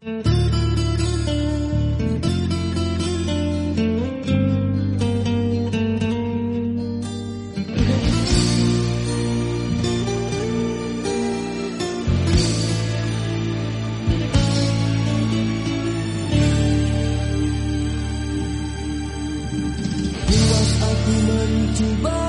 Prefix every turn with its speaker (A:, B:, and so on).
A: Aku mencoba